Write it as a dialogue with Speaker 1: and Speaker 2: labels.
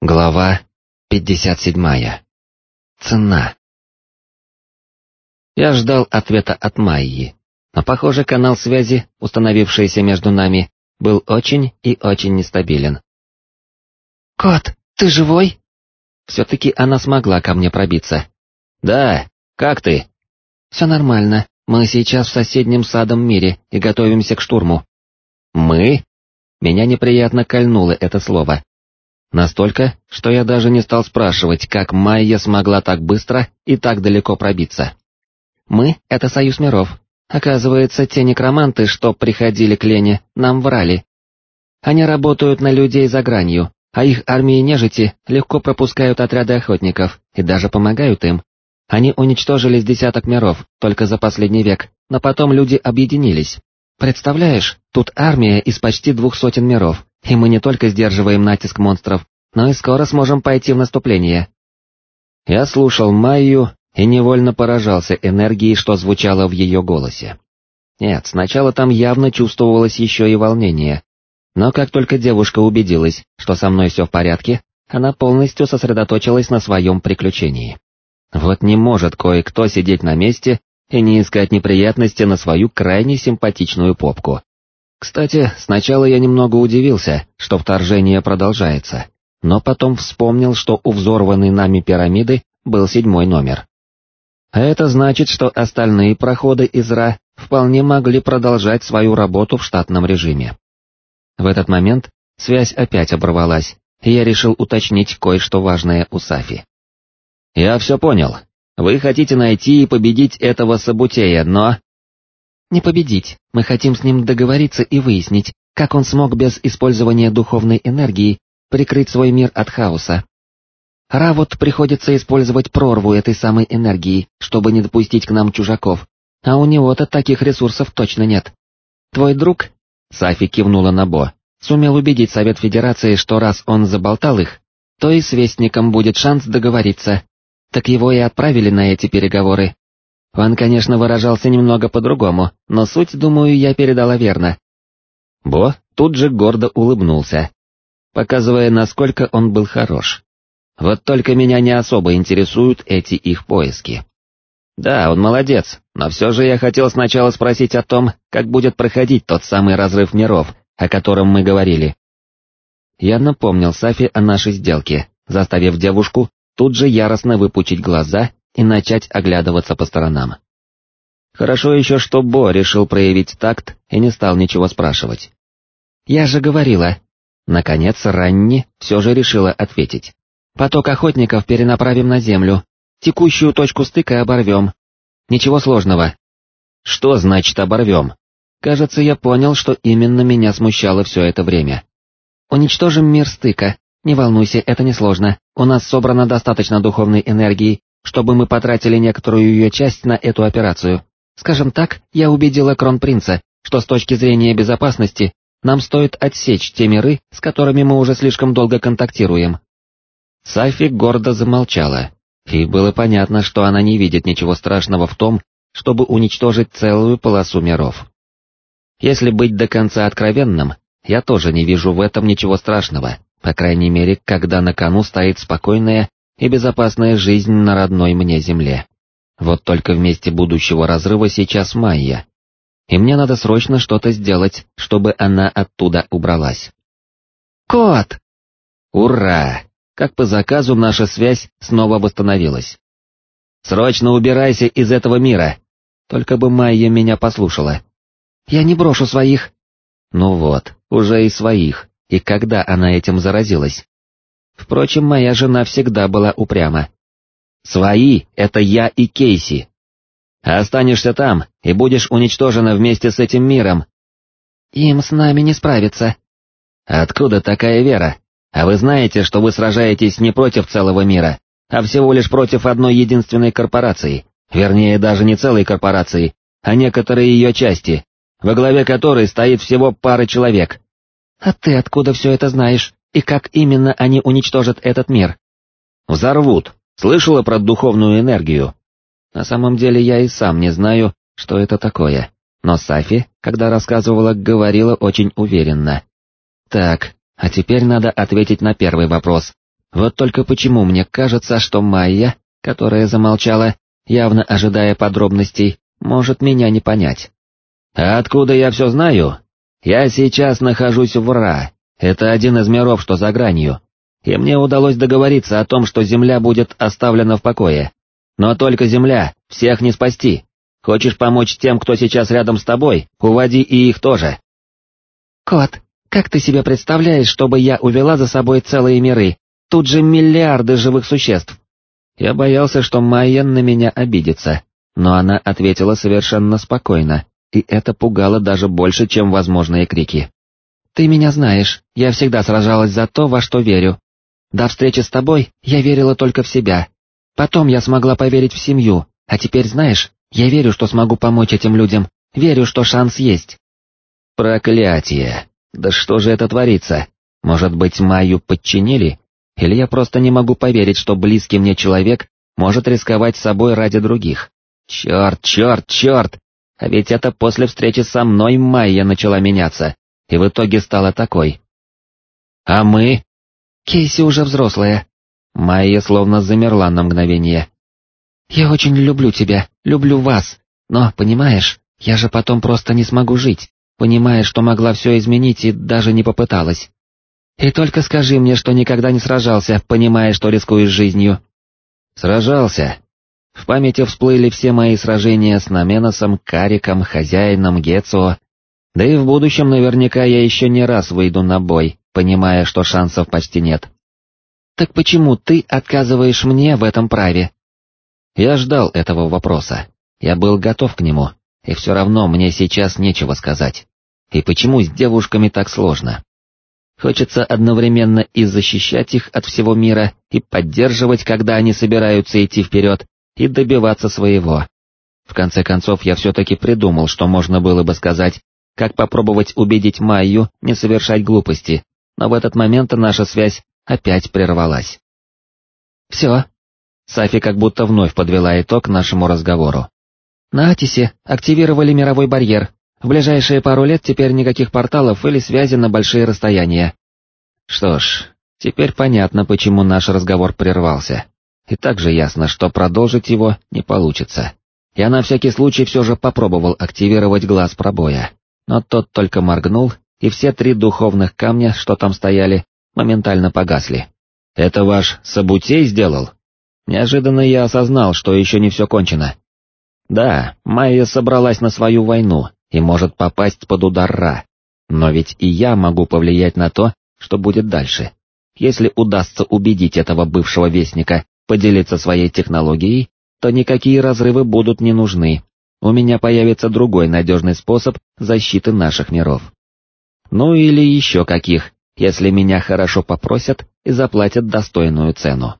Speaker 1: Глава 57. Цена. Я ждал ответа от Майи, но, похоже, канал связи, установившийся между нами, был очень и очень нестабилен.
Speaker 2: «Кот, ты живой?»
Speaker 1: Все-таки она смогла ко мне пробиться. «Да, как ты?»
Speaker 2: «Все нормально, мы сейчас в соседнем садом мире и готовимся к штурму».
Speaker 1: «Мы?» Меня неприятно кольнуло это слово. Настолько, что я даже не стал спрашивать, как Майя смогла так быстро и так далеко пробиться.
Speaker 2: Мы — это союз миров. Оказывается, те некроманты, что приходили к Лене, нам врали. Они работают на людей за гранью, а их армии нежити легко пропускают отряды охотников и даже помогают им. Они уничтожили с десяток миров только за последний век, но потом люди объединились. Представляешь, тут армия из почти двух сотен миров, и мы не только сдерживаем натиск монстров, но и скоро сможем пойти в наступление.
Speaker 1: Я слушал Майю и невольно поражался энергией, что звучало в ее голосе. Нет, сначала там явно чувствовалось еще и волнение, но как только девушка убедилась, что со мной все в порядке, она полностью сосредоточилась на своем приключении. Вот не может кое-кто сидеть на месте и не искать неприятности на свою крайне симпатичную попку. Кстати, сначала я немного удивился, что вторжение продолжается, но потом вспомнил, что у взорванной нами пирамиды был седьмой номер. А это значит, что остальные проходы из Ра вполне могли продолжать свою работу в штатном режиме. В этот момент связь опять оборвалась, и я решил уточнить кое-что важное у Сафи. «Я все понял. Вы хотите найти и победить этого Сабутея, но...»
Speaker 2: Не победить, мы хотим с ним договориться и выяснить, как он смог без использования духовной энергии прикрыть свой мир от хаоса. Равот приходится использовать прорву этой самой энергии, чтобы не допустить к нам чужаков, а у него-то таких ресурсов точно нет. Твой друг, Сафи кивнула на Бо, сумел убедить Совет Федерации, что раз он заболтал их, то и с Вестником будет шанс договориться. Так его и отправили на эти переговоры, он, конечно, выражался немного по-другому, но суть, думаю, я передала верно.
Speaker 1: Бо тут же гордо улыбнулся, показывая, насколько он был хорош. Вот только меня не особо интересуют эти их поиски. Да, он молодец, но все же я хотел сначала спросить о том, как будет проходить тот самый разрыв миров, о котором мы говорили. Я напомнил Сафи о нашей сделке, заставив девушку тут же яростно выпучить глаза и начать оглядываться по сторонам. Хорошо еще, что Бо решил проявить такт и не стал ничего спрашивать.
Speaker 2: «Я же говорила». Наконец Ранни все же решила ответить. «Поток охотников перенаправим на землю, текущую точку стыка оборвем. Ничего сложного».
Speaker 1: «Что значит оборвем?»
Speaker 2: Кажется, я понял, что именно меня смущало все это время. Уничтожим мир стыка, не волнуйся, это несложно, у нас собрано достаточно духовной энергии, чтобы мы потратили некоторую ее часть на эту операцию. Скажем так, я убедила кронпринца, что с точки зрения безопасности нам стоит отсечь те миры, с которыми мы уже слишком долго контактируем.
Speaker 1: Сафи гордо замолчала, и было понятно, что она не видит ничего страшного в том, чтобы уничтожить целую полосу миров. Если быть до конца откровенным, я тоже не вижу в этом ничего страшного, по крайней мере, когда на кону стоит спокойная и безопасная жизнь на родной мне земле. Вот только в месте будущего разрыва сейчас Майя. И мне надо срочно что-то сделать, чтобы она оттуда убралась.
Speaker 2: «Кот!»
Speaker 1: «Ура!» Как по заказу наша связь снова восстановилась. «Срочно убирайся из этого мира!» Только бы Майя меня послушала.
Speaker 2: «Я не брошу своих!»
Speaker 1: Ну вот, уже и своих, и когда она этим заразилась? Впрочем, моя жена всегда была упряма. Свои — это я и Кейси. А останешься там и будешь уничтожена вместе с этим миром.
Speaker 2: Им с нами не справиться.
Speaker 1: Откуда такая вера? А вы знаете, что вы сражаетесь не против целого мира, а всего лишь против одной единственной корпорации, вернее даже не целой корпорации, а некоторые ее части, во главе которой стоит всего пара человек.
Speaker 2: А ты откуда все это знаешь? И как именно они уничтожат этот мир?
Speaker 1: Взорвут. Слышала про духовную энергию? На самом деле я и сам не знаю, что это такое, но Сафи, когда рассказывала, говорила очень уверенно. Так, а теперь надо ответить на первый вопрос. Вот только почему мне кажется, что Майя, которая замолчала, явно ожидая подробностей, может меня не понять. А откуда я все знаю? Я сейчас нахожусь в Ра, это один из миров, что за гранью, и мне удалось договориться о том, что Земля будет оставлена в покое. Но только Земля, всех не спасти. Хочешь помочь тем, кто сейчас рядом с тобой, уводи и их тоже.
Speaker 2: Кот, как ты себе представляешь, чтобы я увела за собой целые миры? Тут же миллиарды живых существ.
Speaker 1: Я боялся, что Майен на меня обидится, но она ответила совершенно спокойно, и это пугало даже больше, чем возможные крики.
Speaker 2: «Ты меня знаешь, я всегда сражалась за то, во что верю. До встречи с тобой я верила только в себя. Потом я смогла поверить в семью, а теперь знаешь, я верю, что смогу помочь этим людям, верю, что шанс есть».
Speaker 1: «Проклятие! Да что же это творится? Может быть, Майю подчинили? Или я просто не могу поверить, что близкий мне человек может рисковать собой ради других? Черт, черт, черт! А ведь это после встречи со мной Майя начала меняться, и в итоге стала такой. А мы?
Speaker 2: Кейси уже взрослая.
Speaker 1: Майя словно замерла на мгновение.
Speaker 2: Я очень люблю тебя, люблю вас, но, понимаешь, я же потом просто не смогу жить, понимая, что могла все изменить и даже не попыталась. И только скажи мне, что никогда не сражался, понимая, что рискуешь жизнью.
Speaker 1: Сражался. В памяти всплыли все мои сражения с Наменосом, Кариком, Хозяином, Гецо. Да и в будущем наверняка я еще не раз выйду на бой, понимая, что шансов почти нет.
Speaker 2: Так почему ты отказываешь мне в этом праве?
Speaker 1: Я ждал этого вопроса. Я был готов к нему, и все равно мне сейчас нечего сказать. И почему с девушками так сложно? Хочется одновременно и защищать их от всего мира, и поддерживать, когда они собираются идти вперед, и добиваться своего. В конце концов, я все-таки придумал, что можно было бы сказать, как попробовать убедить Майю не совершать глупости, но в этот момент наша связь опять прервалась.
Speaker 2: «Все».
Speaker 1: Сафи как будто вновь подвела итог нашему разговору.
Speaker 2: «На Атисе активировали мировой барьер, в ближайшие пару лет теперь никаких порталов или связи на большие расстояния.
Speaker 1: Что ж, теперь понятно, почему наш разговор прервался. И также ясно, что продолжить его не получится. Я на всякий случай все же попробовал активировать глаз пробоя, но тот только моргнул, и все три духовных камня, что там стояли, моментально погасли. «Это ваш Сабутей сделал?» Неожиданно я осознал, что еще не все кончено. Да, Майя собралась на свою войну, и может попасть под удар Ра. Но ведь и я могу повлиять на то, что будет дальше. Если удастся убедить этого бывшего вестника поделиться своей технологией, то никакие разрывы будут не нужны. У меня появится другой надежный способ защиты наших миров. Ну или еще каких, если меня хорошо попросят и заплатят достойную цену.